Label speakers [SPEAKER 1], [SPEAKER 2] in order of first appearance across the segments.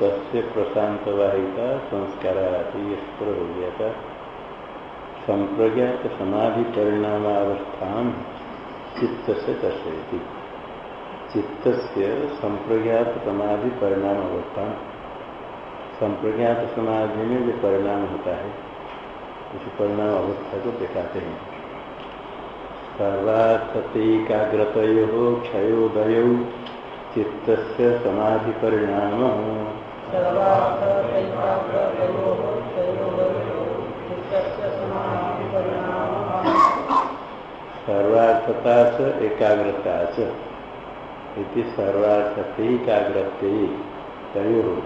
[SPEAKER 1] तस्य प्रशांत वाहिका संस्कार आदि स्त्र हो गया था संप्रज्ञात समाधि परिणामावस्था चित्त से दर्शयती। चित्त से संप्रज्ञात समाधि परिणाम अवस्था संप्रज्ञात समाधि में जो परिणाम होता है, उस परिणाम अवस्था को दिखाते हैं। सर्वात्तीकाग्रत क्षयोदय चित्त समाधि परिणाम सर्वार्थता एकाग्रता से इति सर्वार्थते तयो।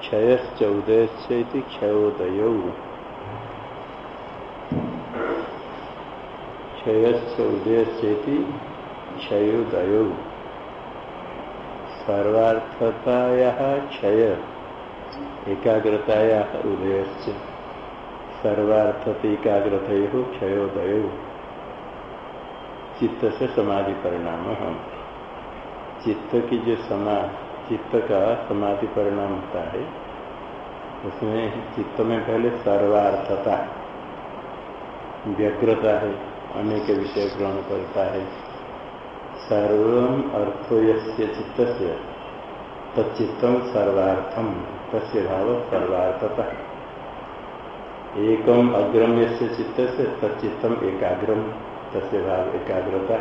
[SPEAKER 1] क्षयश्च उदयश्च क्षयोदय। क्षयश्च उदयश्च क्षयोदय। सर्वार्थताया क्षय। एकाग्रताया उदय सर्वार्थत एकाग्रत क्षयोदय। चित्त से समाधि परिणाम हम चित्त की जो समा चित्त का समाधि परिणाम होता है, उसमें चित्त में पहले सर्वार्थता। व्यग्रता है, अनेक विषय ग्रहण करता है। सर्व अर्थो यस्य चित्त से तच्चित्तम सर्वार्थम तस्य भाव एकम अग्रम यस्य चित्त से तच्चित्तम एकाग्रम एकाग्रता।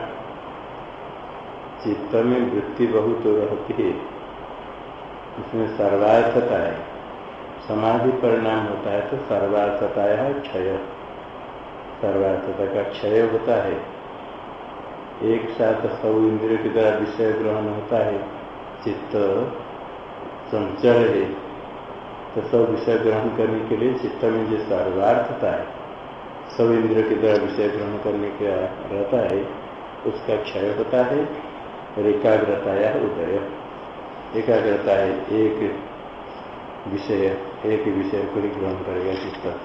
[SPEAKER 1] चित्त में वृत्ति बहुत रहती है। इसमें सर्वार्थता है। समाधि परिणाम होता है तो सर्वार्थता है क्षय। सर्वार्थता का क्षय होता है। एक साथ सब इंद्रियों के द्वारा विषय ग्रहण होता है, चित्त चंचल है। तो सब विषय ग्रहण करने के लिए चित्त में जो सर्वार्थता है सब इंद्रियों के द्वारा विषय ग्रहण करने का रहता है, उसका क्षय होता है और एकाग्रता या उदय। एकाग्रता है, एक विषय एक विषय को ही ग्रहण करेगा चित्त।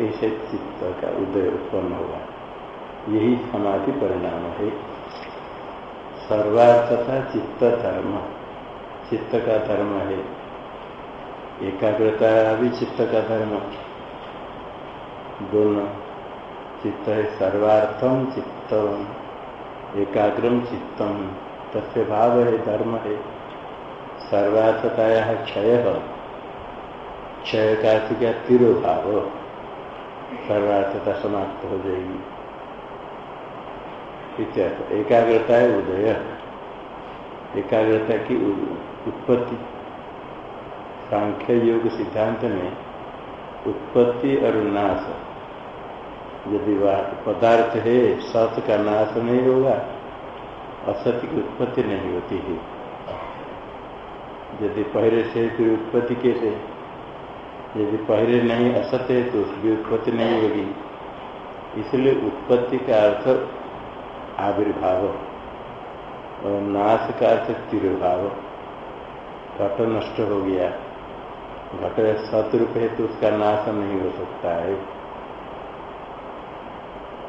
[SPEAKER 1] ऐसे चित्त का उदय उत्पन्न होगा। यही समाधि परिणाम है। सर्वार्थता चित्त धर्म। चित्त का धर्म है। एकाग्रता भी चित्त का धर्म। दोनों चित्त है। सर्वार्थम चित्तम एकाग्रम चित्तम, तस्य भाव है, धर्म है। सर्वार्थताया क्षय क्षय का क्या तिरोभाव सर्वार्थता समाप्त हो जाएगी। एकाग्रता है उदय। एकाग्रता की उत्पत्ति। सांख्य योग सिद्धांत में उत्पत्ति और नाश। यदि पदार्थ है, सत का नाश नहीं होगा, असत्य की उत्पत्ति नहीं होती है। यदि पहले से फिर उत्पत्ति कैसे? यदि पहले नहीं असत्य है तो उसकी उत्पत्ति नहीं होगी। इसलिए उत्पत्ति का अर्थ आविर्भाव और नाश का अर्थ तिरुभाव। घट नष्ट हो गया। घट सतरूप है तो उसका नाश नहीं हो सकता है।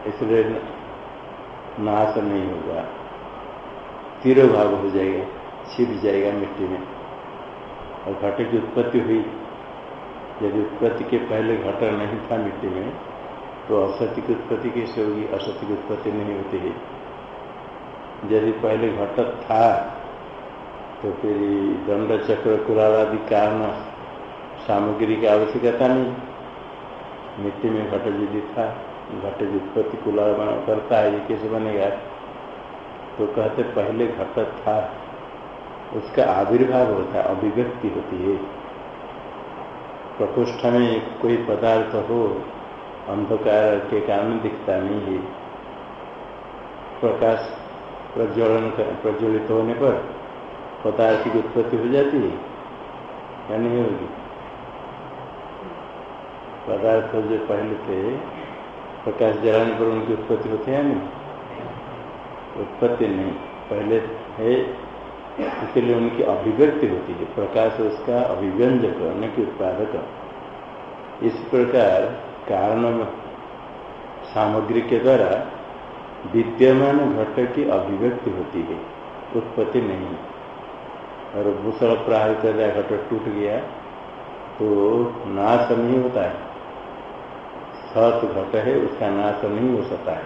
[SPEAKER 1] इसलिए नाश नहीं होगा। तिरुभाव हो जाएगा, छिप जाएगा मिट्टी में। और घट की उत्पत्ति हुई। यदि उत्पत्ति के पहले घट नहीं था मिट्टी में तो असत्य की उत्पत्ति कैसे होगी? असत्य की उत्पत्ति नहीं होती है। यदि पहले घट था तो फिर दंड चक्र कुरावादि कारण, सामग्री की आवश्यकता नहीं। मिट्टी में घट यदि था, घट उत्पत्ति कुला करता है, ये कैसे बनेगा? तो कहते पहले घट था, उसका आविर्भाव होता है, अभिव्यक्ति होती है। प्रकोष्ठ में कोई पदार्थ हो, अंधकार के कारण दिखता नहीं है। प्रकाश प्रज्वलन प्रज्वलित होने पर पदार्थ की उत्पत्ति हो जाती है, या नहीं होगी? पदार्थ जो पहले थे, प्रकाश जलाने पर उनकी उत्पत्ति होती है नहीं? उत्पत्ति नहीं। पहले है इसलिए उनकी अभिव्यक्ति होती है। प्रकाश उसका अभिव्यंजक न कि उत्पादक। इस प्रकार कारण सामग्री के द्वारा विद्यमान घट की अभिव्यक्ति होती है, उत्पत्ति नहीं। और भूषण प्राह कर दिया घट टूट गया तो नाश नहीं होता है। सत घट है, उसका नाश नहीं हो सकता है।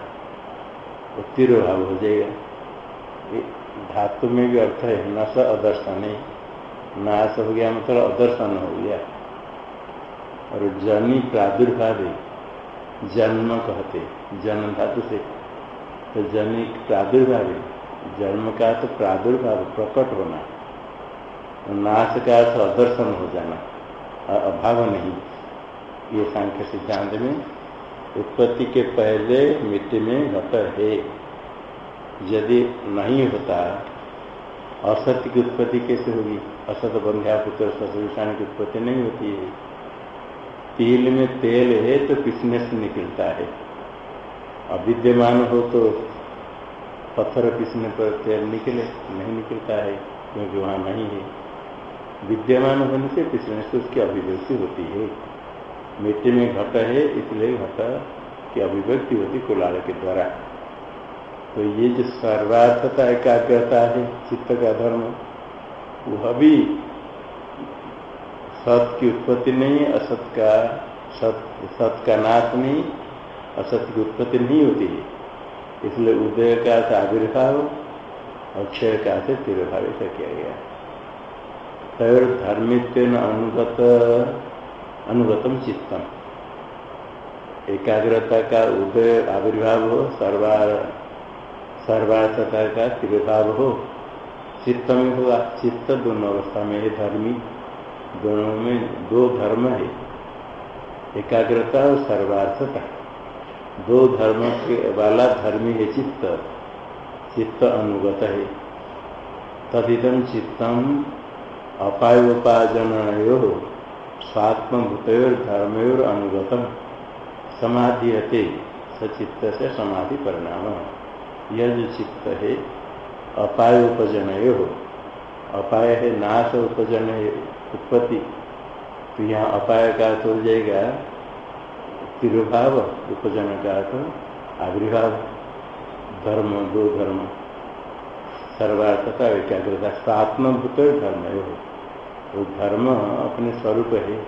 [SPEAKER 1] तिरुभाव हो जाएगा। धातु में भी अर्थ है न स अदर्शन नाश हो गया मतलब अदर्शन हो गया। और जनी प्रादुर्भाव जन्म कहते जन्म धातु से। तो जनी प्रादुर्भाव जन्म का तो प्रादुर्भाव, प्रकट होना। नाश का तो अदर्शन हो जाना। और अभाव नहीं। ये सांख्य सिद्धांत में उत्पत्ति के पहले मिट्टी में घट है। यदि नहीं होता असत्य की उत्पत्ति कैसे होगी? असत बंध्या पुत्र ससुषाण की उत्पत्ति नहीं होती है। तिल में तेल है तो पिसने से निकलता है? अविद्यमान हो तो पत्थर पिसने पर तेल निकले, नहीं निकलता है, क्योंकि वहाँ नहीं है। विद्यमान होने से पिछले से उसकी अभिव्यक्ति होती है। मिट्टी में घट है, इसलिए घट की अभिव्यक्ति होती कुलाल के द्वारा। तो ये जो सर्वार्थता एकाग्रता है, चित्त का धर्म, वह भी सत की उत्पत्ति नहीं, असत का, सत सत का नाश नहीं, असत की उत्पत्ति नहीं होती है। इसलिए उदय का आविर्भाव और क्षय का से तिरुभाव ऐसा किया गया। तैर धर्मित्व अनुगत, अनुगतम चित्तम। एकाग्रता का उदय आविर्भाव हो सर्वार सर्वार्थता का तिरभाव हो चित्त में हुआ चित्त दोनों अवस्था में है, धर्मी दोनों में, दो धर्म है। एकाग्रता और सर्वार्थता दो धर्म के वाला धर्मी है चित्त। चित्त अनुगत है। तदिदम चित्तम अपायोपाजनो स्वात्मभूतोर धर्मोर अनुगतम। समाधियते सचित्त से समाधि परिणाम। यह जो चित्त है अपाय उपजन हो अपाय है, नाश उपजन उत्पत्ति। तो यहाँ अपाय का अर्थ हो जाएगा। तिरुभाव उपजन का आविर्भाव धर्म दो धर्म सर्वार्थता एकाग्रता, स्वात्मभूत धर्म है वो धर्म अपने स्वरूप है,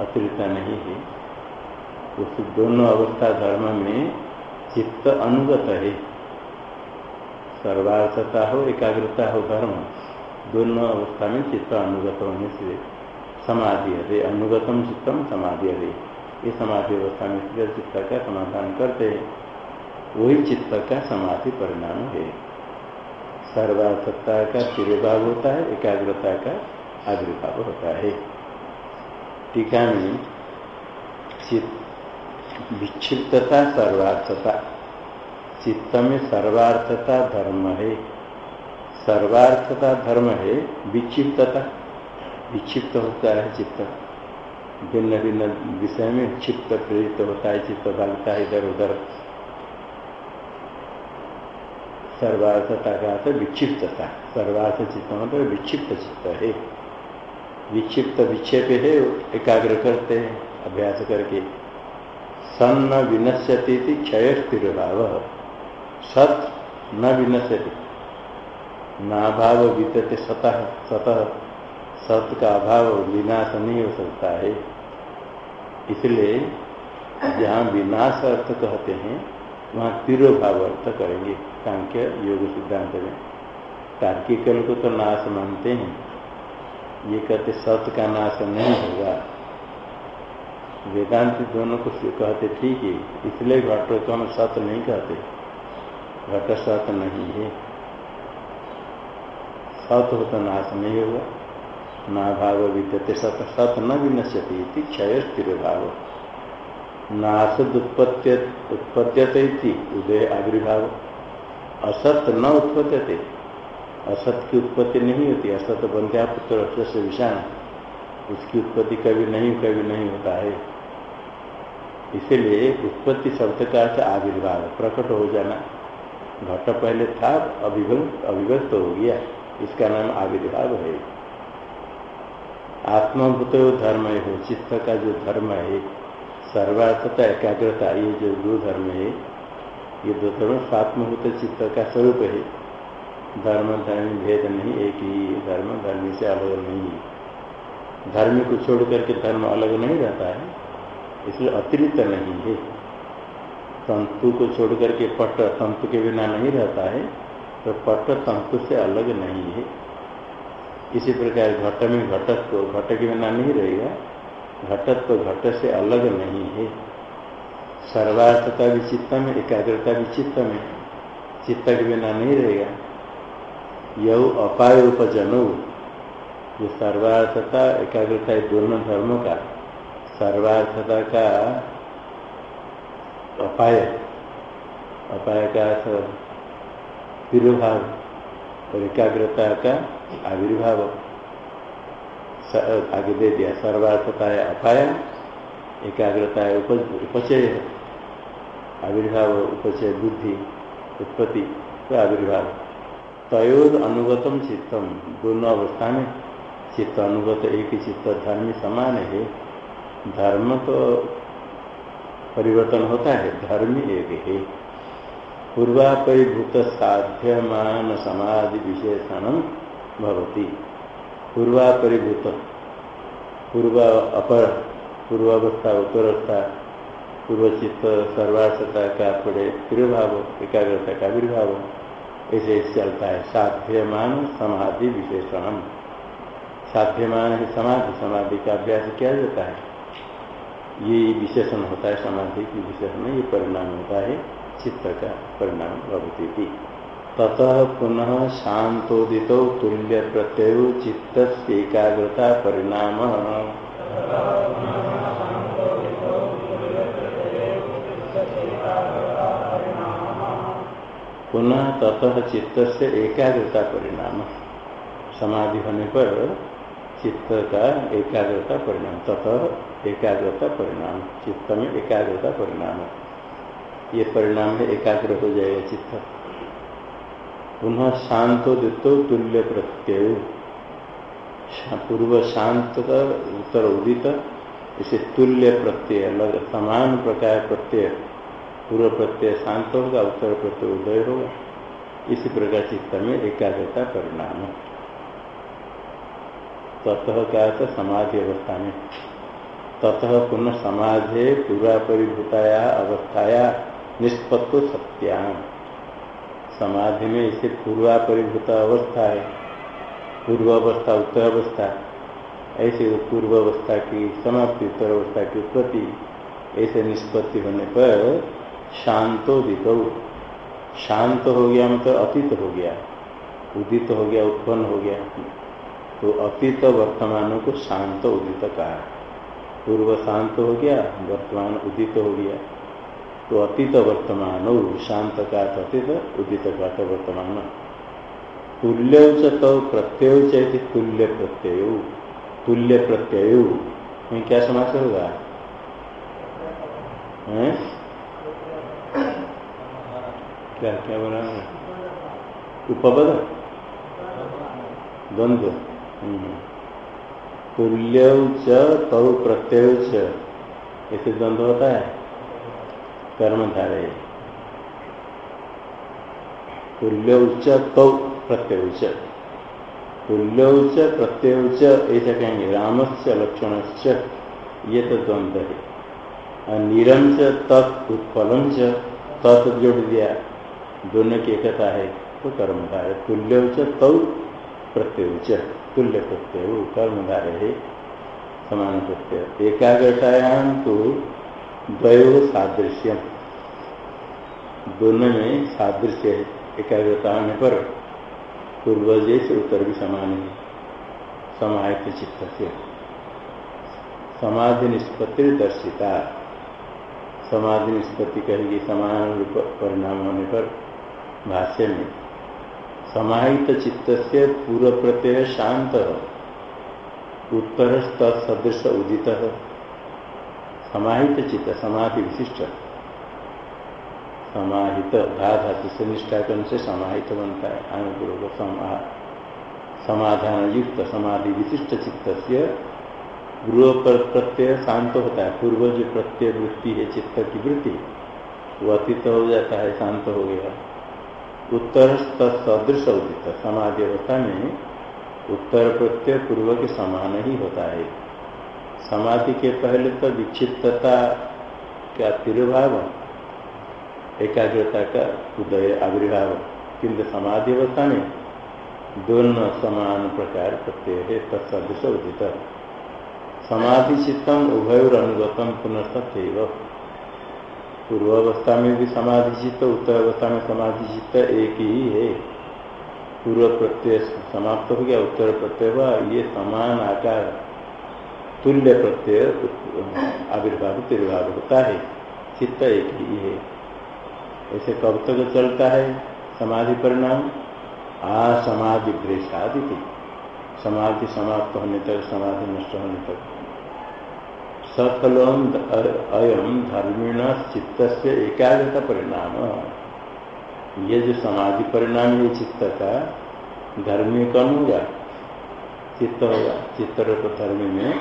[SPEAKER 1] अतिरिक्त नहीं है। उस दोनों अवस्था धर्म में चित्त अनुगत है। सर्वार्थता हो, एकाग्रता हो, धर्म, दोनों अवस्था में चित्त अनुगत होने से समाधि है। अनुगतम चित्तम समाधि है। ये समाधि अवस्था में चित्त का समाधान करते वही चित्त का समाधि परिणाम है। सर्वार्थता का तिरुभाव होता है, एकाग्रता का आविर्भाव होता है। टीका में विक्षिप्तता सर्वार्थता। चित्त में सर्वार्थता धर्म है। सर्वार्थता धर्म है विक्षिप्तता। विक्षिप्त होता है चित्त। भिन्न भिन्न विषय में क्षिप्त प्रेरित होता है, चित्त भागता है, इधर उधर। सर्वार्थता का अर्थ विक्षिप्तता। सर्वार्थ चित्त मतलब विक्षिप्त चित्त है। विक्षिप्त विक्षेप है, एकाग्र करते हैं, अभ्यास करके। सन न विनश्यति क्षय स्थिर भाव सत न विनश्यति। नाभाव विद्यते सतह सतह सत का अभाव विनाश नहीं हो सकता है। इसलिए जहाँ विनाश अर्थ कहते हैं, वहाँ तिरोभाव अर्थ करेंगे। सांख्य योग सिद्धांत में। तार्किक को तो नाश मानते हैं। ये कहते सत्य का नाश नहीं होगा। वेदांत दोनों को कहते ठीक है। इसलिए घट को हम सत्य नहीं कहते। घट सत नहीं है। सत्य हो तो नाश नहीं होगा। ना भाव विद्यते, सत सत न विनश्यति क्षय स्थिर भाव नाश उत्पत्ति उत्पत्त्यते उदय आविर्भाव। असत न उत्पत्त्यते। असत की उत्पत्ति नहीं होती, असत बंध्या पुत्र से विषाण। उसकी उत्पत्ति कभी नहीं कभी नहीं होता है। इसीलिए उत्पत्ति शब्द का अर्थ आविर्भाव, प्रकट हो जाना। घट पहले था अभिव्यक्त अभिव्यक्त हो गया। इसका नाम आविर्भाव है। आत्मभूत धर्म हो चित्त का जो धर्म है सर्वार्थता एकाग्रता, ये जो दो धर्म है, ये दो धर्म स्वात्मभूत चित्त का स्वरूप है। धर्म धर्म, भेद नहीं, एक ही धर्म धर्म धर्म से अलग नहीं है। धर्म को छोड़ करके धर्म अलग नहीं रहता है, इसलिए अतिरिक्त नहीं है। तंतु को छोड़ करके पट तंतु के बिना नहीं रहता है तो पट तंतु से अलग नहीं है। इसी प्रकार घट में घटत्व घट के बिना नहीं रहेगा घटत्व घट से अलग नहीं है। सर्वार्थता भी चित्त में, एकाग्रता भी चित्त में। चित्त के बिना नहीं रहेगा। यह अपाय उपजनो। जो सर्वार्थता, एकाग्रता दोनों धर्मों का, सर्वार्थता का अपाय। अपाय का तिरुभाव और एकाग्रता का आविर्भाव। आगे दे दिया। सर्वार्थता है अपाय एकाग्रता है उपचय। आविर्भाव, उपचय, बुद्धि, उत्पत्ति तो आविर्भाव। तयोर अनुगतम चित्तम दोनों अवस्था में चित्त अनुगत, एक ही चित्त, धर्म समान है। धर्म तो परिवर्तन होता है, धर्म एक है। पूर्वापरिभूत साध्यमान समाधि विशेषण भवती। पूर्वापरिभूत। पूर्व अपर, पूर्वावस्था उत्तरावस्था पूर्वचित्त, सर्वासता का पड़े तिरुभाव, एकाग्रता का विर्भाव ऐसे चलता है। साध्यमान समाधि विशेषण साध्यमान है समाधि समाधि का अभ्यास किया जाता है। ये विशेषण होता है, समाधि की विशेषण ये परिणाम होता है, चित्त का परिणाम भवती। ततः पुनः शांतोदित तुल्य प्रत्यय चित्त एकाग्रता परिणाम। पुनः ततः चित्त से एकाग्रता परिणाम। समाधि होने पर चित्त का एकाग्रता परिणाम, ततः एकाग्रता परिणाम, चित्त में एकाग्रता परिणाम। ये परिणाम है एकाग्र हो जाएगा चित्त। पुनः शांतो दितो तुल्य प्रत्यय। पूर्व शांत उत्तर उदित, इसे तुल्य प्रत्यय, अलग, समान प्रकार प्रत्यय, पूर्व प्रत्यय शांत होगा, उत्तर प्रत्यय उदय होगा। इसी प्रकार चित्त में एकाग्रता परिणाम ततः क्या था? समाधि अवस्था में। ततः पुनः समाधि पूरा परिभूताया अवस्थाया, निष्पत्तो सत्याम। समाधि में इसे पूर्वापरिभूत अवस्था है। पूर्व अवस्था उत्तर अवस्था ऐसे पूर्व अवस्था की, समाप्ति उत्तर अवस्था की उत्पत्ति। ऐसे निष्पत्ति होने पर शांतो शांतोदित शांत हो गया मतलब अतीत हो गया। उदित हो गया, उत्पन्न हो गया। तो अतीत वर्तमानों को शांत उदित कहा। पूर्व शांत हो गया, वर्तमान उदित हो गया। तो अतीत वर्तमान शांत का अतीत, उदित का वर्तमान। तुल्य तो प्रत्यय चैति तुल्य प्रत्यय। तुल्य प्रत्यय। में क्या समास होगा क्या क्या बोला उपपद? द्वंद्व। तुल्य तौ प्रत्यय ऐसे द्वंद्व होता है? कर्मधारय तुल्य उच्च, तौ प्रत्यय तुल्य उच्च, प्रत्यय उच्च, ऐसा कहेंगे। राम से लक्षण ये तो द्वंद्व है। और नीरम तत् उत्पलम से तत् जोड़ दिया। दोनों की एकता है तो कर्मधार। तुल्य उच्च, तौ उच्च। तुल्य प्रत्यय कर्मधार है। समान प्रत्यय। एकाग्रतायाम तो द्वयो सादृश्यम। दोनों में सादृश्य है। एकाग्रता होने पर पूर्व जैसे उत्तर भी समान है। समाहित चित्त से समाधि निष्पत्ति दर्शिता। समाधि निष्पत्ति कहेगी, समान रूप परिणाम होने पर भाष्य में। समाहित चित्त से पूर्व प्रत्यय शांत उत्तर तत्सदृश उदित समाहित चित्त, समाधि विशिष्ट। समाहित धा धातु से निष्ठा करने से समाहित बनता है। अनुपूर्व समा समाधान युक्त समाधि विशिष्ट चित्त से पूर्व प्रत्यय शांत होता है। पूर्व जो प्रत्यय वृत्ति है, चित्त की वृत्ति, वो अतीत हो जाता है, शांत हो गया। उत्तर सदृश उदित, समाधि अवस्था में उत्तर प्रत्यय पूर्व के समान ही होता है। समाधि के पहले तो विक्षिप्तता का तिरुभाव एकाग्रता का उदय आविर्भाव किंतु समाधि अवस्था में दोनों समान प्रकार प्रत्यय है तत्सदृश उदित. समाधि चित्तम उभयोर अनुगतम पुनस्तव पूर्वावस्था में भी समाधि चित्त, उत्तर अवस्था में समाधि चित्त एक ही है. पूर्व प्रत्यय समाप्त हो गया, उत्तर प्रत्यय हुआ, ये समान आकार, तुल्य प्रत्यय आविर्भाव तिर्भाव होता है. चित्त एक ही है. ऐसे कब तक चलता है, समाधि परिणाम आ समाधि भ्रेषादि समाधि समाप्त होने तक, समाधि नष्ट होने तक। सकलोम अयम धर्मीण चित्त से एकाग्रता परिणाम। ये जो समाधि परिणाम, ये चित्त का धर्मी कौन होगा चित्त होगा चित्तरूप धर्मी में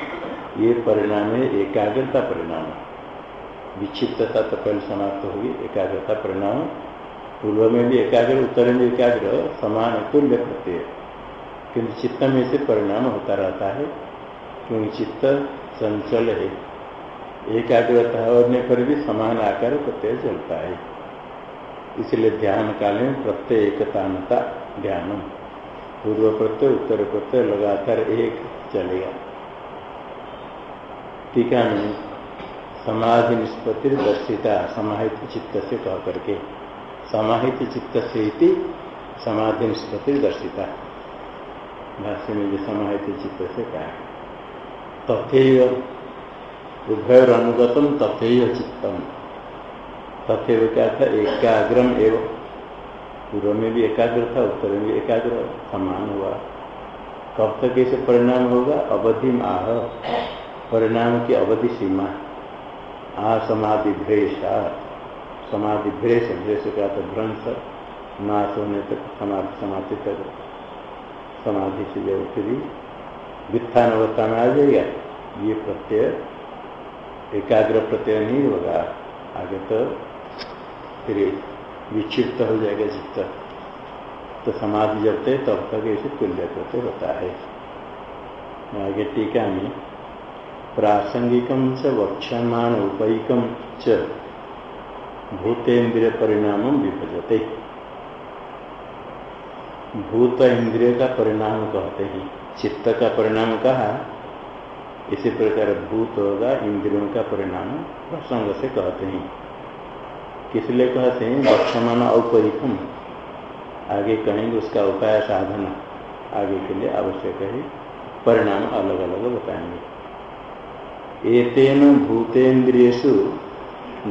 [SPEAKER 1] ये परिणाम है एकाग्रता परिणाम। विक्षिप्तता तो पहले समाप्त होगी, एकाग्रता परिणाम। पूर्व में भी एकाग्र, उत्तर में एकाग्र, समान तुल्य प्रत्यय। किंतु चित्त में से परिणाम होता रहता है, क्योंकि चित्त चंचल है। एकाग्रता होने पर भी समान आकार प्रत्यय चलता है। इसलिए ध्यान काल में प्रत्यय एकतानता ध्यान पूर्व प्रत्यय, उत्तर प्रत्यय लगातार एक चलेगा। टीका में समाधि निष्पत्ति दर्शिता समाहित चित्त से कह करके समाहित चित्त से समाधि निष्पत्ति दर्शिता भाष्य में भी समाहित चित्त से कहा तथेय उभय अनुगतम तथेय चित्तम। तथेव क्या था? एकाग्रम एवं। पूर्व में भी एकाग्र था, उत्तर में भी एकाग्र, समान हुआ। कब तक ऐसे परिणाम होगा? अवधि में आह। परिणाम की अवधि सीमा। आ समाधि भ्रेश समाधि भ्रेश भ्रेश का तो भ्रंश, नाश होने तक समाधि समाधि तक। समाधि से जब फिर वित्थान अवस्था में आ जाएगा। ये प्रत्यय, एकाग्र प्रत्यय नहीं होगा। आगे तो फिर विक्षिप्त हो जाएगा चित्त। तो समाधि जब तक तब तक ऐसे तुल्य प्रत्यय होता है। आगे टीका में प्रासंगिकम च वक्षमाण उपैकम च। भूतेन्द्रिय परिणाम विभजते। भूत इंद्रिय का परिणाम कहते हैं। चित्त का परिणाम कहा इसी प्रकार भूत होगा इंद्रियों का परिणाम प्रसंग से कहते हैं। किस लिए कहते हैं? वक्षमान औपरिकम आगे कहेंगे उसका उपाय साधन। आगे के लिए आवश्यक है। परिणाम अलग अलग बताएँगे। एतेन भूतेन्द्रियु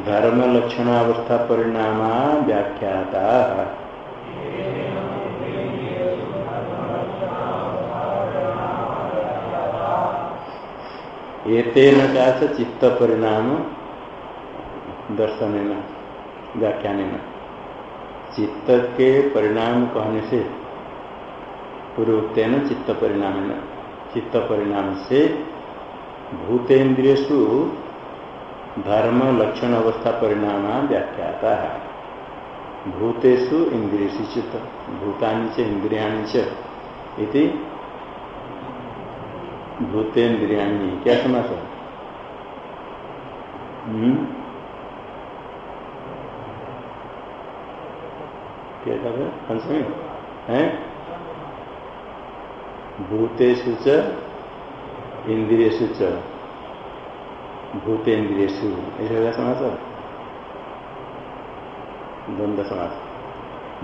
[SPEAKER 1] धर्म लक्षणावस्था परिणाम व्याख्याता। एतेन का चित्त परिणाम दर्शन व्याख्यान चित्त के परिणाम कहने से पूर्वोक्न चित्त परिणाम चित्त परिणाम से भूतेन्द्रियु धर्म, लक्षण, अवस्था, परिणाम व्याख्याता है। भूतेषु इंद्रियु चित्त, भूतानि च, इंद्रियाणि च भूतेन्द्रियाणी। क्या समास क्या हैं? पंचमी है? भूतेषु च इंद्रियु च भूतेन्द्रियु ऐसे होगा समास द्वंद्व समास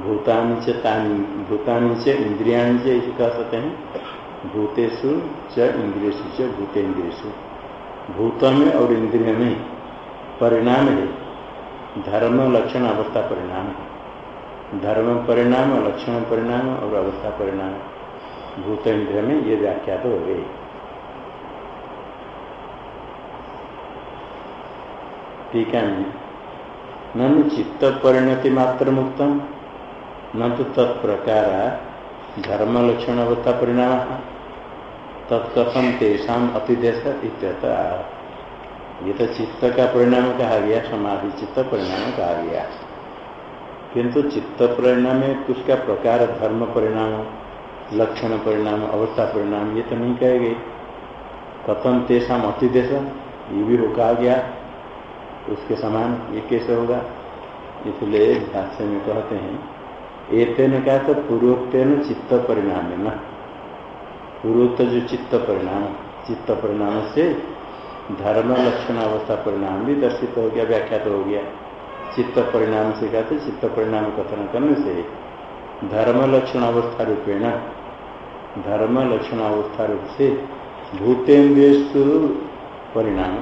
[SPEAKER 1] भूतानि च तानि, भूतानि च इंद्रियाणि इसे कह सकते हैं। भूतेषु च इंद्रियु च भूतेन्द्रियु भूत में और इंद्रिय में परिणाम है। धर्म लक्षण, अवस्था परिणाम है। धर्म परिणाम, लक्षण परिणाम और अवस्था परिणाम। भूत इंद्रिय में ये व्याख्या तो हो गई टीका में ननु चित्त परिणति मात्र मुक्तम, न तो तत्प्रकार धर्म लक्षण अवस्था परिणाम। तत्कथम तेषाम अतिदेश ये तो चित्त का परिणाम कहा गया, समाधि चित्त परिणाम कहा गया। किंतु चित्त परिणाम में कुछ का प्रकार, धर्म परिणाम, लक्षण परिणाम, अवस्था परिणाम, ये तो नहीं कहे गए। कथम तेषा अतिदेश, ये भी हो कहा गया उसके समान ये कैसे होगा? इसलिए भाष्य में कहते हैं, एतेन क्या तो पूर्वोक्न चित्त परिणाम है न। पूर्वोक्त जो चित्त परिणाम चित्त परिणाम से धर्म लक्षण अवस्था परिणाम भी दर्शित हो गया व्याख्या तो हो गया। चित्त परिणाम से कहते चित्त परिणाम कथन करने से धर्म लक्षण अवस्था रूपेण धर्म लक्षण अवस्था रूप से भूतेन्द्रियु परिणाम।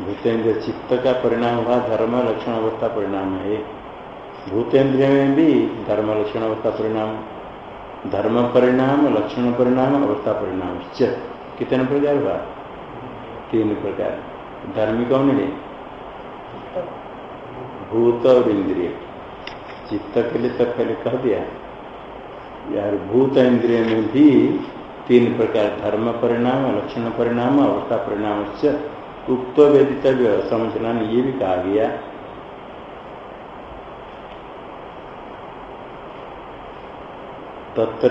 [SPEAKER 1] भूतेन्द्रिय चित्त का परिणाम हुआ, धर्म, लक्षण अवस्था परिणाम है भूतेन्द्रिय में भी धर्म, लक्षण अवस्था परिणाम, धर्म परिणाम, लक्षण परिणाम, अवस्था परिणाम कितने प्रकार हुआ? तीन प्रकार। धर्मी कौन है? भूत और इंद्रिय। चित्त के लिए तो पहले कह दिया। यार भूत इंद्रिय में भी तीन प्रकार, धर्म परिणाम, लक्षण परिणाम, अवस्था परिणाम उक्त वेदितव्य समझना ये भी कहा गया। तत्र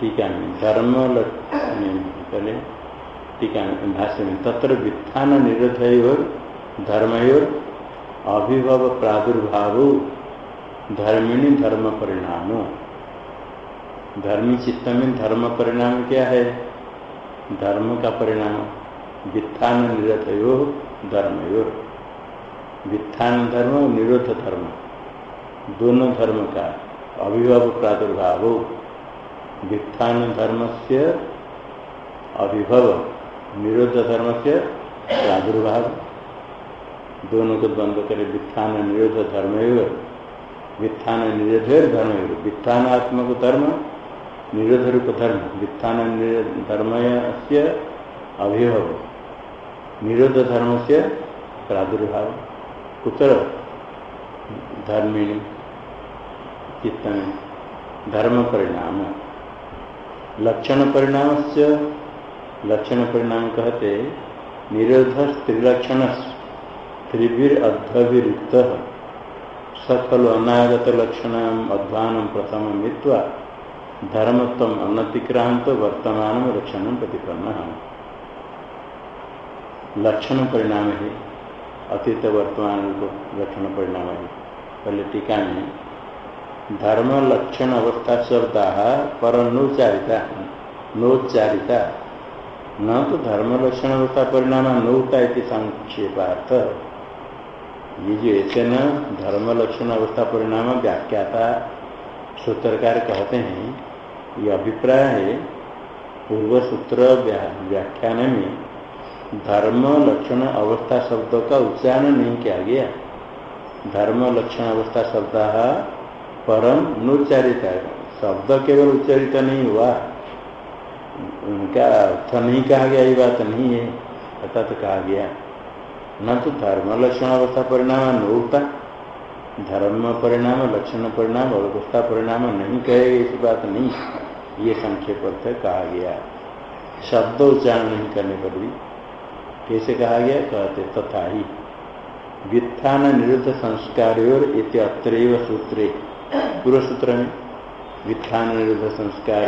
[SPEAKER 1] टीका में धर्म पहले टीका में भाष्य में, तत्र वित्थान निरोधयोर धर्मयोर, अभिभव प्रादुर्भाव, धर्मिणी धर्म परिणाम। धर्मी चित्त में धर्म परिणाम क्या है? धर्म का परिणाम वित्थान निरोधयो धर्मयोर वित्थान धर्म निरोध धर्म। दोनों धर्म का अभिभव प्रादुर्भाव। वित्थान धर्म से अभिभव, निरोध धर्म से प्रादुर्भाव। दोनों को द्वंद्व करे वित्थान निरोध धर्म वित्थान निरोध धर्म वित्थानात्मक धर्म निरोध रूप धर्म वित्थान धर्म से अभिभव निरोध धर्म से प्रादुर्भाव। कुतर? धर्मिणी चित्त में धर्म परिणाम लक्षण परिणाम से लक्षण परिणाम कहते निरोध स्त्रीलक्षण स्त्रीवीर अध्वविरुक्त सकल अनागत लक्षण अध्वान प्रथम मित्वा धर्मत्व अनतिक्रांत वर्तमान लक्षण प्रतिपन्न। लक्षण परिणाम है अतीत वर्तमान को लक्षण परिणाम। है पहले टीका में धर्म लक्षण अवस्था शब्द पर नोचारिता, नोच्चारिता। न तो धर्म लक्षण अवस्था परिणाम नौता संक्षेपार्थ। ये जो ऐसे न धर्म लक्षण अवस्था परिणाम व्याख्याता। सूत्रकार कहते हैं, ये अभिप्राय है पूर्व सूत्र व्याख्यान में धर्म, लक्षण, अवस्था शब्द का उच्चारण नहीं किया गया। धर्म, लक्षण, अवस्था शब्द परम अनुच्चारित है। शब्द केवल उच्चारित नहीं हुआ। उनका अर्थ नहीं कहा गया, ये बात नहीं है। अर्थात तो कहा गया, न तो धर्म, लक्षण, अवस्था, परिणाम नौता धर्म परिणाम, लक्षण परिणाम अवस्था परिणाम, नहीं कहेगा इस बात नहीं। ये संक्षेप अर्थ कहा गया। शब्द उच्चारण नहीं करने पर भी। कैसे कहा गया? कहते, तथा ही। व्युत्थान निरुद्ध संस्कार अत्र सूत्रे। पूर्व सूत्र में। वित्थान निरुद्ध संस्कार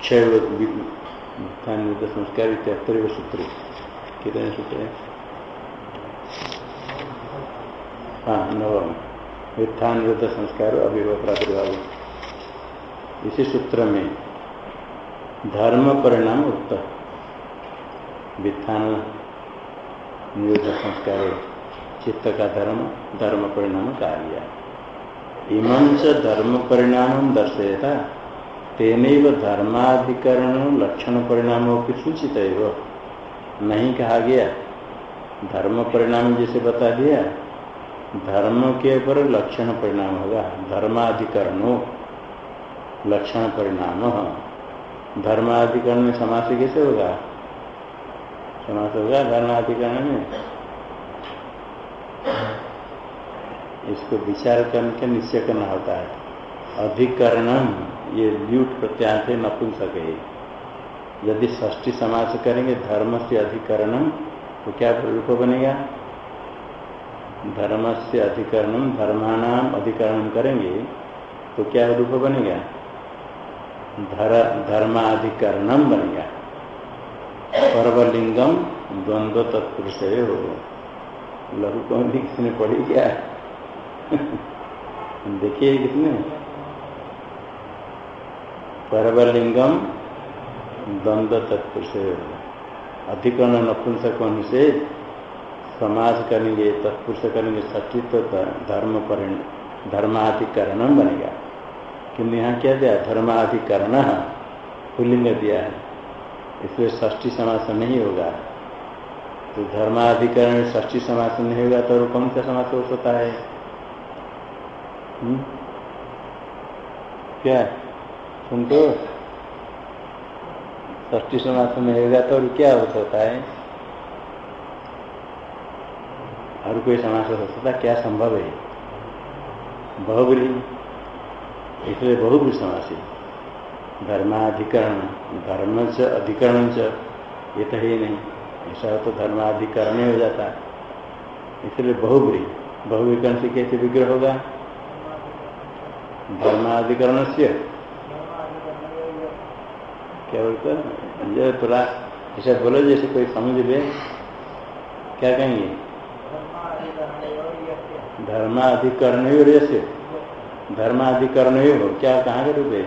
[SPEAKER 1] क्षय वित्थान निरुद्ध संस्कार इत्यात्र सूत्र। कितने सूत्र है? हाँ नवम। निरुद्ध संस्कार अभिभव प्रादुर्भाव इसी सूत्र में धर्म परिणाम उत्तर। वित्थान निरुद्ध संस्कार चित्त का धर्म धर्म परिणाम गया इमंच धर्म परिणाम दर्शयता। तेन धर्माधिकरण लक्षण परिणामों की सूचित नहीं कहा गया। धर्म परिणाम जैसे बता दिया। धर्म के ऊपर लक्षण परिणाम होगा। धर्माधिकरणों, लक्षण परिणाम। धर्माधिकरण में समास कैसे होगा? समास होगा धर्माधिकरण में। इसको विचार करके निश्चय करना होता है। अधिकरणम, ये ल्यूट प्रत्यांत है नपुंसक है यदि ष्टी समाज करेंगे, धर्म से अधिकरणम तो क्या रूप बनेगा? धर्म से अधिकरण धर्मानाम अधिकरण करेंगे तो क्या रूप बनेगा? धर धर्माधिकरणम बनेगा। पर्वलिंगम द्वंद्व तत्पुरुष हो। लघु कौन भी किसी पढ़ी क्या? देखिए किसने पर्वलिंगम द्वंद्व तत्पुरुष अधिकरण नपुंसक से समाज करेंगे, तत्पुरुष करेंगे, सचित्व धर्म धर्माधिकरण बनेगा। किन्तु यहाँ क्या दिया? धर्माधिकरण पुलिंग दिया है। इसलिए ष्ठी समास नहीं होगा। तो धर्माधिकरण ष्ठी समास नहीं होगा तो कौन सा समास हो सकता है? हुँ? हम्म? क्या? सुन तो। ष्टी समास में होगा तो क्या हो सकता है? और कोई समास हो सकता क्या संभव है बहुबली। इसलिए बहुबरी समास है। धर्माधिकरण धर्म से अधिकरण से ये तो ही नहीं। ऐसा तो धर्माधिकरण ही हो। जाता इसलिए बहुबली। बहुविकरण से कैसे विग्रह होगा? धर्माधिकरण से क्या बोलते जो थोड़ा ऐसा बोलो, जैसे कोई समझ ले, क्या कहेंगे? धर्माधिकरण जैसे धर्माधिकरण हो, क्या, कहाँ के रूप है?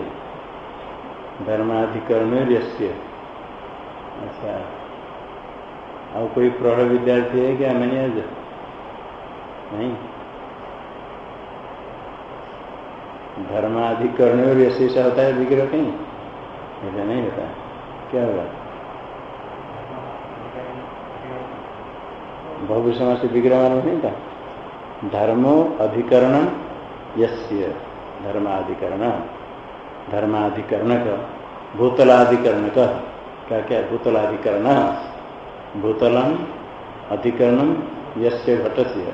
[SPEAKER 1] धर्माधिकरण अच्छा। और कोई प्रौढ़ विद्यार्थी है क्या नहीं आज? नहीं? धर्माधिकरण ऐसा होता है विग्रह कहीं? ऐसा नहीं होता। क्या होगा? भव्य समाज से विग्रह मालूम नहीं था? धर्मो अधिकरण यस्य धर्माधिकरण। धर्माधिकरण का भूतलाधिकरण का क्या क्या भूतलाधिकरण। भूतलम अधिकरण यस्य घट से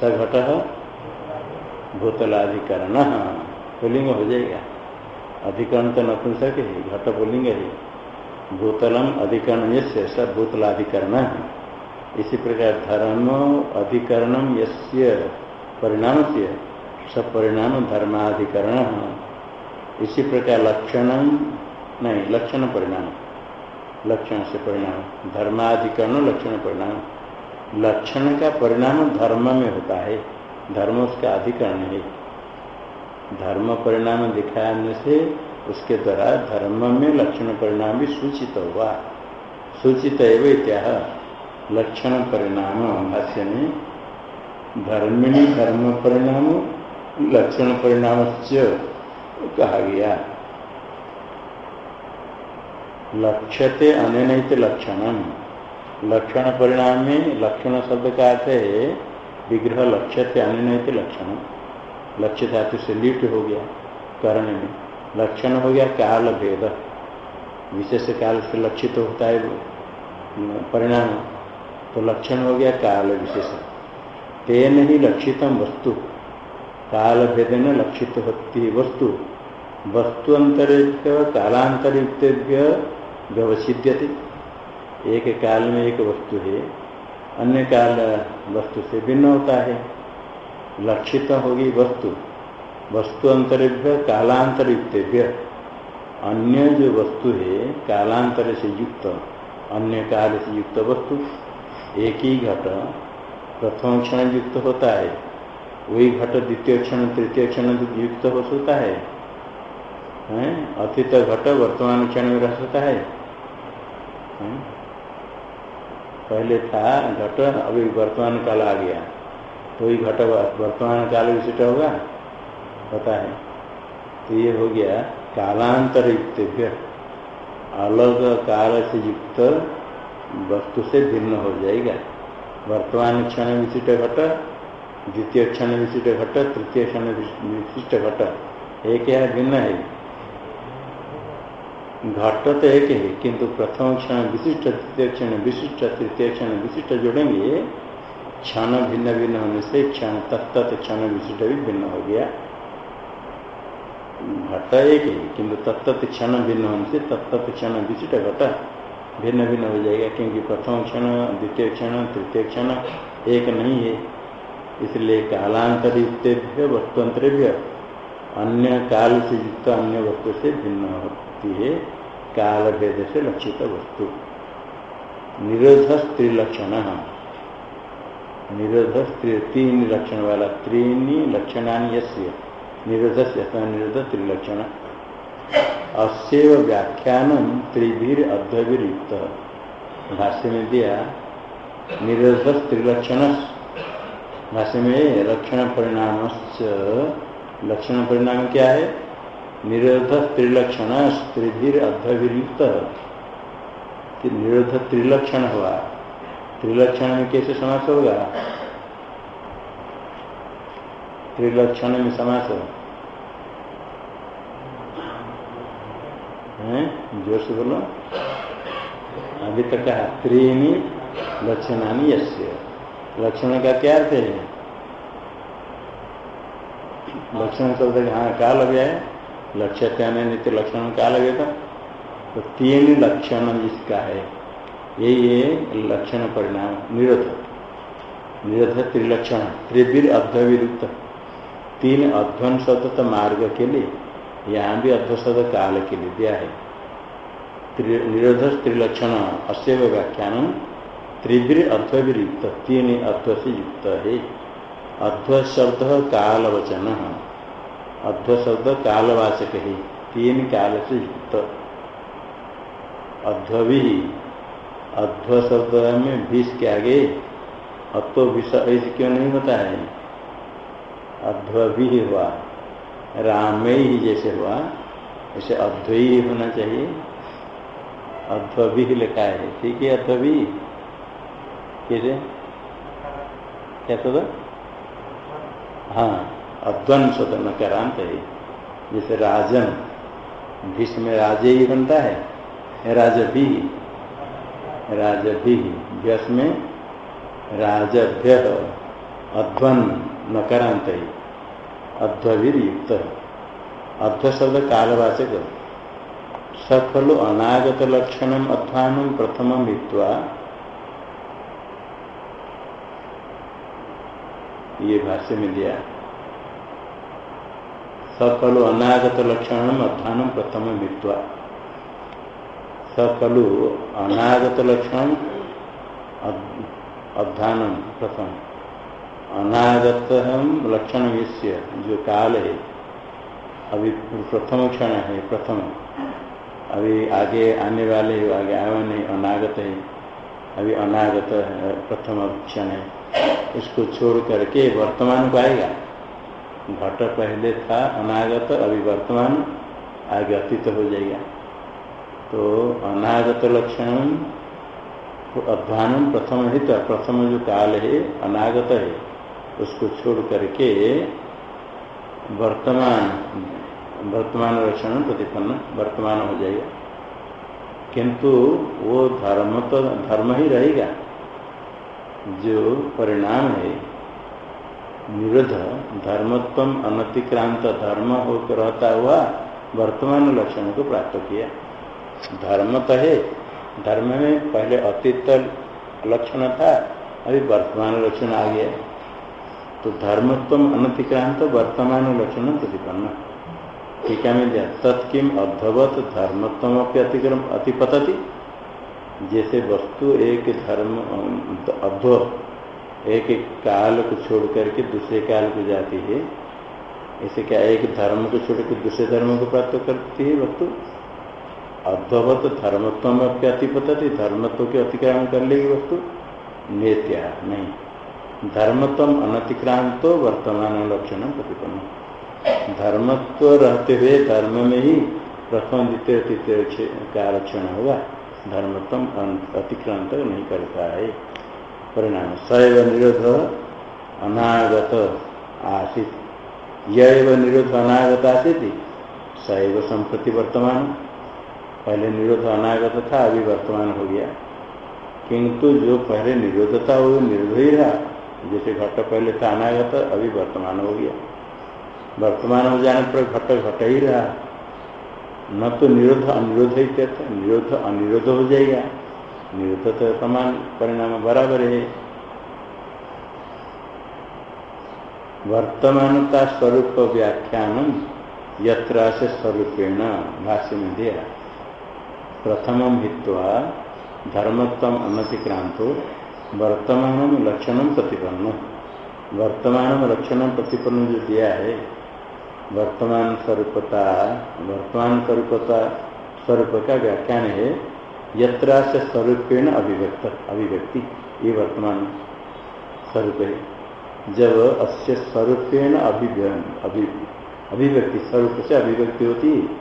[SPEAKER 1] स घट भूतलाधिकरण। पुलिंग हो जाएगा। अधिकरण तो नपुंसक है, घट पुलिंग है। भूतलम अधिकरण यस्य सब भूतलाधिकरण। है इसी प्रकार धर्म अधिकरण यस्य परिणाम से सब परिणाम धर्माधिकरण। इसी प्रकार लक्षण, नहीं, लक्षण परिणाम। लक्षण से परिणाम। धर्माधिकरण लक्षण परिणाम। लक्षण का परिणाम धर्म में होता है। धर्म उसका अधिकरण है। धर्म परिणाम दिखाने से उसके द्वारा धर्म में लक्षण परिणाम भी सूचित हुआ। सूचित एवं इत्या लक्षण परिणाम भाष्य में धर्मिणी धर्म परिणाम, लक्षण परिणाम कहा गया। लक्ष्यते अनित लक्षण। लक्षण परिणाम में लक्षण शब्द का अर्थ है, विग्रह लक्ष्यते अनित लक्षण। लक्ष्य धातु से लिट हो गया करण में। लक्षण हो गया काल भेद। विशेष काल से लक्षित होता है परिणाम। तो लक्षण हो गया काल विशेष तेन ही लक्षितम वस्तु। काल भेदन लक्षित होती वस्तु। वस्तु अंतरित कालांतरित व्यवसिध्यति एक काल में एक वस्तु है, अन्य काल वस्तु से भिन्न होता है। लक्षित होगी वस्तु। वस्तु अंतरिभ्य अन्य जो वस्तु है, कालांतर से युक्त, अन्य काल से युक्त वस्तु। एक ही घट प्रथम क्षण युक्त होता है। वही घट द्वितीय क्षण, तृतीय क्षण युक्त हो सकता है। हैं? अतीत घट वर्तमान क्षण में रह सकता है। पहले था, घट, अभी वर्तमान काल आ गया। तो ही घट वर्तमान काल विशिष्ट होगा? पता है। तो ये हो गया कालांतर युक्त अलग काल से युक्त वस्तु से भिन्न हो जाएगा। वर्तमान क्षण विशिष्ट घट, द्वितीय क्षण विशिष्ट घट, तृतीय क्षण विशिष्ट घट, एक है भिन्न है। घट तो एक है, किंतु प्रथम क्षण विशिष्ट तृतीय क्षण विशिष्ट, तृतीय क्षण विशिष्ट जोड़ेंगे, क्षण भिन्न भिन्न होने से क्षण तत्त क्षण विशिष्ट भी भिन्न हो गया। घट एक है, किंतु तत्त क्षण भिन्न होने से तत्त क्षण विशिष्ट घट। भिन्न भिन्न हो जाएगा, क्योंकि प्रथम क्षण, द्वितीय क्षण, तृतीय क्षण एक नहीं है। इसलिए कालांतरितेभ्य वस्तुअंतरेभ्य अन्य काल से युक्त अन्य वस्तु से भिन्न होती है, काल भेद से लक्षित वस्तु। निरोध स्त्रीलक्षण निरोध स्त्री तीन लक्षण वाला त्रीनी लक्षणानि यस्य निरोध से निरोध त्रिलक्षण। अस्व व्याख्यान त्रिभीर अध्युक्त भाष्य में दिया निरोध त्रिलक्षण भाष्य में लक्षण परिणाम लक्षण परिणाम क्या है? निरोध त्रिलक्षण त्रिभीर अध्युक्त निरोध त्रिलक्षण हुआ। त्रिलक्षण में कैसे समास होगा? त्रिलक्षण में समास है ज़ोर से बोलो। अभी तक कहा त्रीनी लक्षणानी यश्य लक्षण का क्या अर्थ है? लक्षण शब्द हाँ का लग जाए लक्ष्य क्या नित्य लक्षण का लगेगा तो तीन लक्षण जिसका है, ये ये लक्षण परिणाम, निरोध। निरोध त्रिलक्षण त्रिवीर अध्वविरुद्ध। तीन अध्वन शब्द तो मार्ग के लिए। यहाँ भी अध्व काल के लिए दिया है निरोध त्रिलक्षण अस्व व्याख्यान त्रिवीर अध्वविरुद्ध तीन अध्व से युक्त है. अध्व शब्द काल वचन अध्व शब्द कालवाचक है, तीन काल से युक्त. अध्वी अध्व शब्द में विष के आगे अत्व विष ऐसे क्यों नहीं होता है? अध्वी हुआ राम ही जैसे हुआ ऐसे अध्वयी होना चाहिए। अध्वी लिखा है। ठीक है अध्वी कैसे क्या शब्द? हाँ अध्वन शब्द नकारांत है जैसे राजन, भीष्म में राजे ही बनता है राजभी राजभी व्यस में राजभ्य अध्वन नकारांत है अध्वीर युक्त अध्व शब्द कालवाचक सखलु अनागत लक्षण अध्वान प्रथम हित्वा। ये भाष्य में दिया सकलु अनागत लक्षण अध्वान प्रथम हित्वा। सकलु अनागत लक्षण अध्यान प्रथम अनागत लक्षण विषय जो काल है। अभी प्रथम क्षण है, प्रथम। अभी आगे आने वाले आगे आने अनागत है। अभी अनागत है, प्रथम क्षण है। इसको छोड़ करके वर्तमान को आएगा। घट पहले था, अनागत, अभी वर्तमान आगे अतीत हो जाएगा। तो अनागत लक्षण अध्वान प्रथम हित प्रथम जो काल है, अनागत है। उसको छोड़ करके वर्तमान वर्तमान लक्षण प्रतिपन्न, वर्तमान हो जाएगा। किंतु वो धर्म तो धर्म ही रहेगा। जो परिणाम है निरुद्ध धर्मत्व अनतिक्रांत धर्म होकर रहता हुआ वर्तमान लक्षण को प्राप्त किया। धर्म तो है, धर्म में पहले अतीत लक्षण था, अभी वर्तमान लक्षण आ गया। तो धर्मत्व अनतिक्रांत वर्तमान लक्षण प्रतिपन्न। टीका में दिया तत्किम अभवत धर्मत्व अतिक्रम अतिपतति। जैसे वस्तु एक धर्म अध्व एक काल को छोड़ करके दूसरे काल को जाती है। ऐसे क्या एक धर्म को छोड़ कर दूसरे धर्म को प्राप्त करती है वस्तु? अध्वत धर्मत्व अतिपतति। धर्मत्व के अतिक्रमण कर लेगी वस्तु? नेत्या, नहीं। धर्मत्व अनतिक्रांत वर्तमान लक्षण प्रतिपन्न। धर्मत्व रहते हुए धर्म में ही प्रथम, द्वितीय, तृतीय का लक्षण होगा। धर्मत्व अतिक्रांत नहीं करता है। परिणाम, सैव निरोध अनागत आसित। यह निरोध अनागत आसित, सैव संप्रति वर्तमान। पहले निरोध अनागत था, अभी वर्तमान हो गया। किंतु जो पहले निरोध था वो निरोध ही रहा जैसे घट पहले था अनागत अभी वर्तमान हो गया। वर्तमान हो जाने पर घट घट ही रहा। न तो निरोध अनिरोध ही कहते निरोध अनिरोध हो जाएगा। निरोध तो समान परिणाम बराबर है। वर्तमान का स्वरूप व्याख्यान से स्वरूपेण भाष्य में दिया। प्रथम हित्वा धर्मत्म अनतिक्रांतो वर्तमान लक्षण प्रतिपन्न। वर्तमान लक्षण प्रतिपन्न जो दिया है, वर्तमान स्वरूपता वर्तमान स्वरूपता, स्वरूप का व्याख्यान है यत्रा से स्वरूपेण अभिव्यक्त, अभिव्यक्ति, ये वर्तमान स्वरूप है। जब अस्य स्वरूपेण अभिव्यक्ति, स्वरूप से अभिव्यक्ति होती,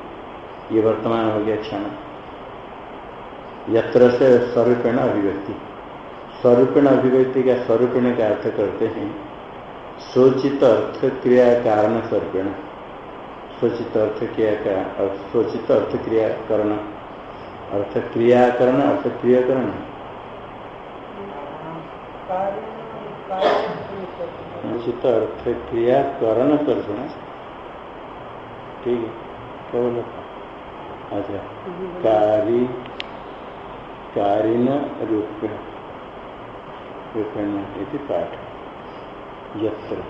[SPEAKER 1] ये वर्तमान हो गया क्षण। यत्र से स्वरूपेण अभिव्यक्ति। स्वरूपेण अभिव्यक्ति का स्वरूपेण का अर्थ करते हैं। सोचित अर्थ क्रिया कारण स्वरूपेण। सोचित अर्थ क्रिया का सोचित अर्थ क्रिया करण। अर्थ क्रियाकरण अर्थ क्रियाकरण सोचित अर्थ क्रिया करण कर ठीक है क्या बोला? अच्छा। कारी कारिण रूप पाठ। यत्र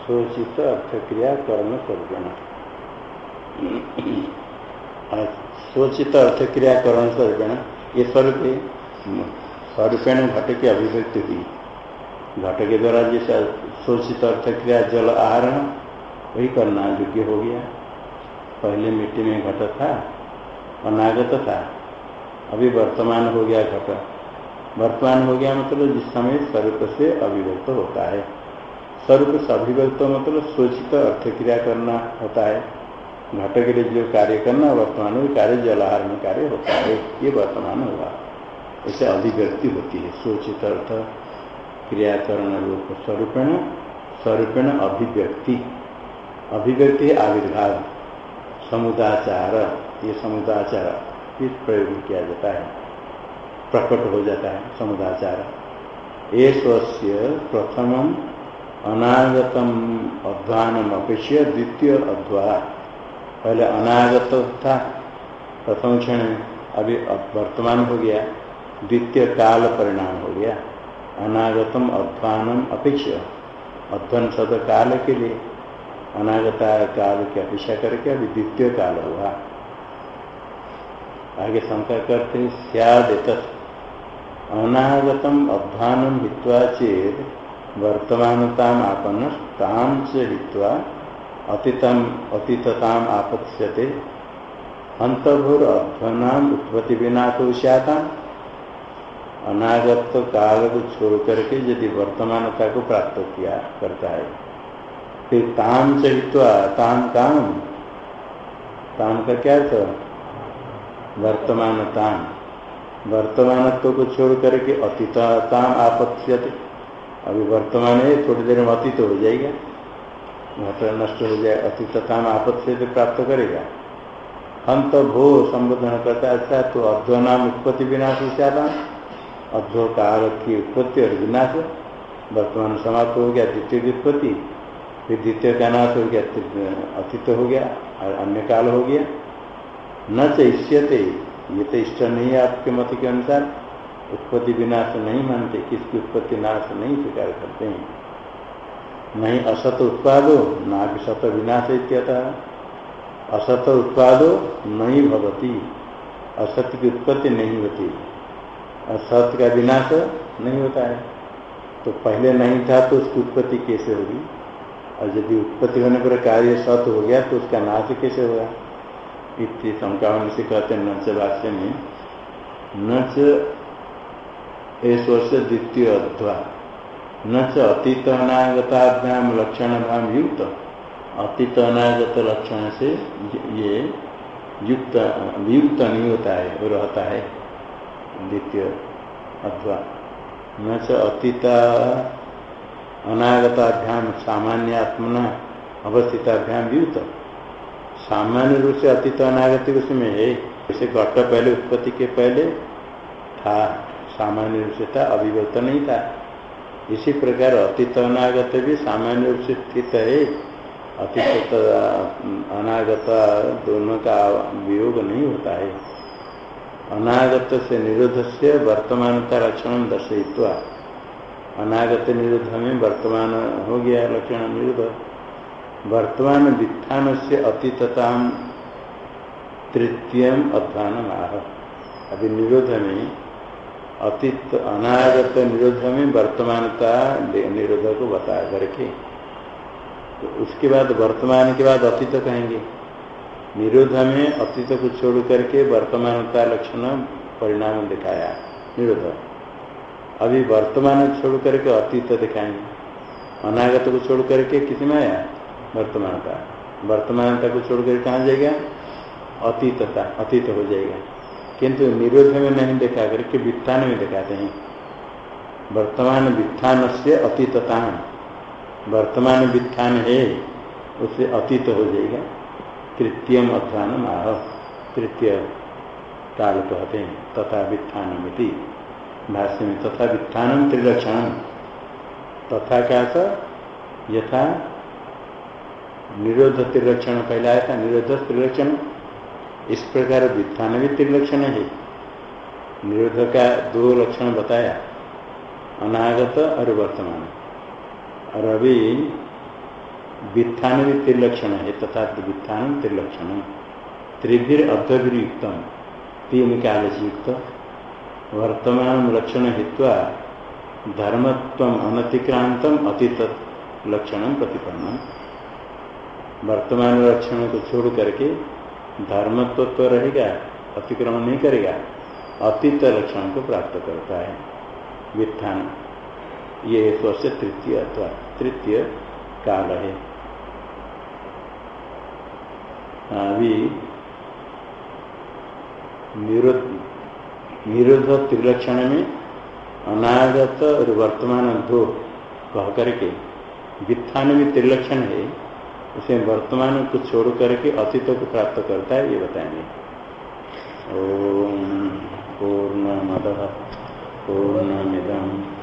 [SPEAKER 1] सोचित अर्थक्रिया कर्ण स्वरूपेण सोचित अर्थक्रिया कर्ण स्वरूपेण ये स्वरूप स्वरूपेण घट की अभिव्यक्ति हुई। घट के द्वारा जैसे सोचित अर्थक्रिया जल आहरण वही करना योग्य हो गया। पहले मिट्टी में घट था, अनागत था। अभी वर्तमान हो गया घट। वर्तमान हो गया मतलब जिस समय स्वरूप से अभिव्यक्त होता है। स्वरूप से अभिव्यक्त मतलब सोचित अर्थ क्रिया करना होता है। घट के लिए जो कार्य करना, वर्तमान में कार्य जलाहरण कार्य होता है। ये वर्तमान होगा ऐसे अभिव्यक्ति होती है। सोचित अर्थ, क्रियाकरण रूप, स्वरूपेण स्वरूपेण अभिव्यक्ति। अभिव्यक्ति आविर्भाव। समुदाचार। ये समुदाचार इस प्रयोग किया जाता है। प्रकट हो जाता है समुदाचार। ये स्वस्य प्रथम अनागतम अध्वानम अपेक्षा द्वितीय अध्वा पहले अनागत था, प्रथम क्षण अभी वर्तमान हो गया, द्वितीय काल परिणाम हो गया। अनागतम अध्वानम अपेक्षा अध्वन सद काल के लिए। अनागता काल की अपेक्षा करके अभी द्वितीय काल हुआ। आगे शंका करते सियाद अनागतम अध्वानम हित्वा चेत वर्तमानताम आपन्न ताम च हित्वा अतीतम अतीतताम आपत्स्यते। अंतभुर अध्वनाम उत्पत्ति बिना तो श्याता अनागत काल को छोड़ करके यदि वर्तमानता को प्राप्त किया करता है, फिर ताम चहित्वा ताम काम। ताम का क्या अर्थ? वर्तमान ताम वर्तमानत्व को छोड़ करके अतीतताम आपत्स्यते। अभी वर्तमान है, थोड़ी देर में अतीत हो जाएगा। घट नष्ट हो जाए, अतीतताम आपत्ति प्राप्त करेगा। हम तो भो संबोधन करता अच्छा तो अध्व नाम उत्पत्ति विनाश ज़्यादा अध्व काल की उत्पत्ति और विनाश। वर्तमान समाप्त हो गया, द्वितीय उत्पत्ति। फिर द्वितीय का नाश हो गया, अतीत हो गया और अन्य काल हो गया। न चैष्यते। ये तो इष्ट नहीं है आपके मत के अनुसार। उत्पत्ति विनाश नहीं मानते, किसकी उत्पत्ति नाश नहीं स्वीकार करते हैं। नहीं असत उत्पादो, ना भी सत विनाश इत्यतः। असत उत्पादो नहीं भवती असत्य की उत्पत्ति नहीं होती। असत्य का विनाश नहीं होता है। तो पहले नहीं था तो उसकी उत्पत्ति कैसे होगी? और यदि उत्पत्ति होने पर कार्य सत हो गया तो उसका नाश कैसे होगा? इतनी शंका होने से कहते हैं नच भाष्य में। नच ऐश्वर्य द्वितीय अध्वा न च अतीत अनागताभ्याम लक्षण भाम युक्त। अतीत अनागत लक्षण से ये युक्त वियुक्त नहीं होता है वो रहता है। द्वितीय अथवा न च अतीत अनागताभ्याम सामान्यात्मना अवस्थिताभ्याम युक्त। सामान्य रूप से अतीत अनागत उसमें है। जैसे घट पहले, उत्पत्ति के पहले था, सामान्य रूप से था अभिव्यक्त नहीं था। इसी प्रकार अतीत अनागत भी सामान्य रूप से स्थित है। अतीत अनागत दोनों का वियोग नहीं होता है। अनागत से निरोध से वर्तमानता लक्षण दर्शित्वा अनागत निरुद्ध में वर्तमान हो गया लक्षण निरुद्ध वर्तमान वित्थान से अतीतता तृतीय अध्यान आह। अभी निरोध में अतीत, अनागत निरोध में वर्तमानता निरोध को बता करके। तो उसके बाद वर्तमान के बाद अतीत कहेंगे। निरोध में अतीत को छोड़ करके वर्तमानता लक्षण परिणाम दिखाया। निरोध। अभी वर्तमान छोड़ करके अतीत दिखाएँगे। अनागत को छोड़ करके किसमें आया? वर्तमानता। वर्तमानता को छोड़ कर कहाँ जाएगा? अतीतता, अतीत हो जाएगा। किंतु निरोध में नहीं देखा करके वित्थान में दिखाते हैं। वर्तमान वित्थान से अतीतता। वर्तमान वित्थान है, उससे अतीत हो जाएगा। तृतीय अध्यान आह। तृतीय काल कहते हैं, तथा वित्थान भाष्य में तथा वित्थान त्रिलक्षण तथा था यथा निरोध त्रिलक्षण पहला आया था, निरोध त्रिलक्षण। इस प्रकार वित्थान भी त्रिलक्षण है। निरोध का दो लक्षण बताया, अनागत और वर्तमान। और अभी वित्थान भी त्रिलक्षण है, तथा वित्थान त्रिलक्षण। त्रिभिर अर्धभिरुक्तम तीन काल से युक्त। वर्तमान लक्षण हित्वा धर्मत्व अनतिक्रांतम अतीत लक्षण प्रतिपन्न वर्तमान लक्षण को छोड़ करके धर्मत्व तो रहेगा, अतिक्रमण नहीं करेगा, अतीत लक्षण को प्राप्त करता है। वित्थान ये स्वस्य तृतीय अथवा तृतीय काल है। अभी निरोध त्रिलक्षण में अनागत और वर्तमान दो कह करके वित्थान भी त्रिलक्षण है। उसे वर्तमान को छोड़ करके अतीत को प्राप्त करता है, ये बताएँगे। ओम पूर्ण मद पूर्ण मिदम